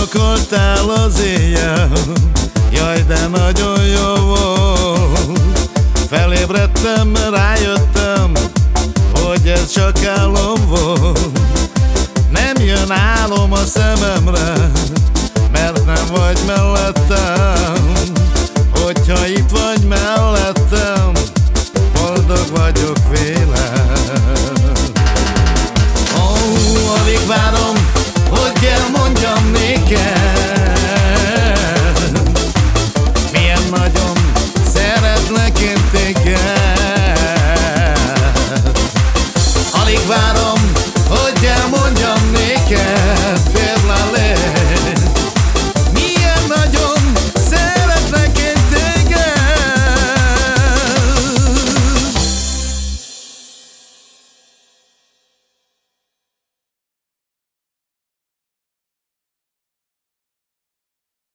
megszokoltál az éjjel? Jaj, de nagyon jó volt. Felébredtem, rájöttem Hogy ez csak álom volt. Nem jön álom a szememre Mert nem vagy mellettem. Hogyha itt vagy mellettem Boldog vagyok vélem Ó, oh, alig várom, hogy kell mondjam again.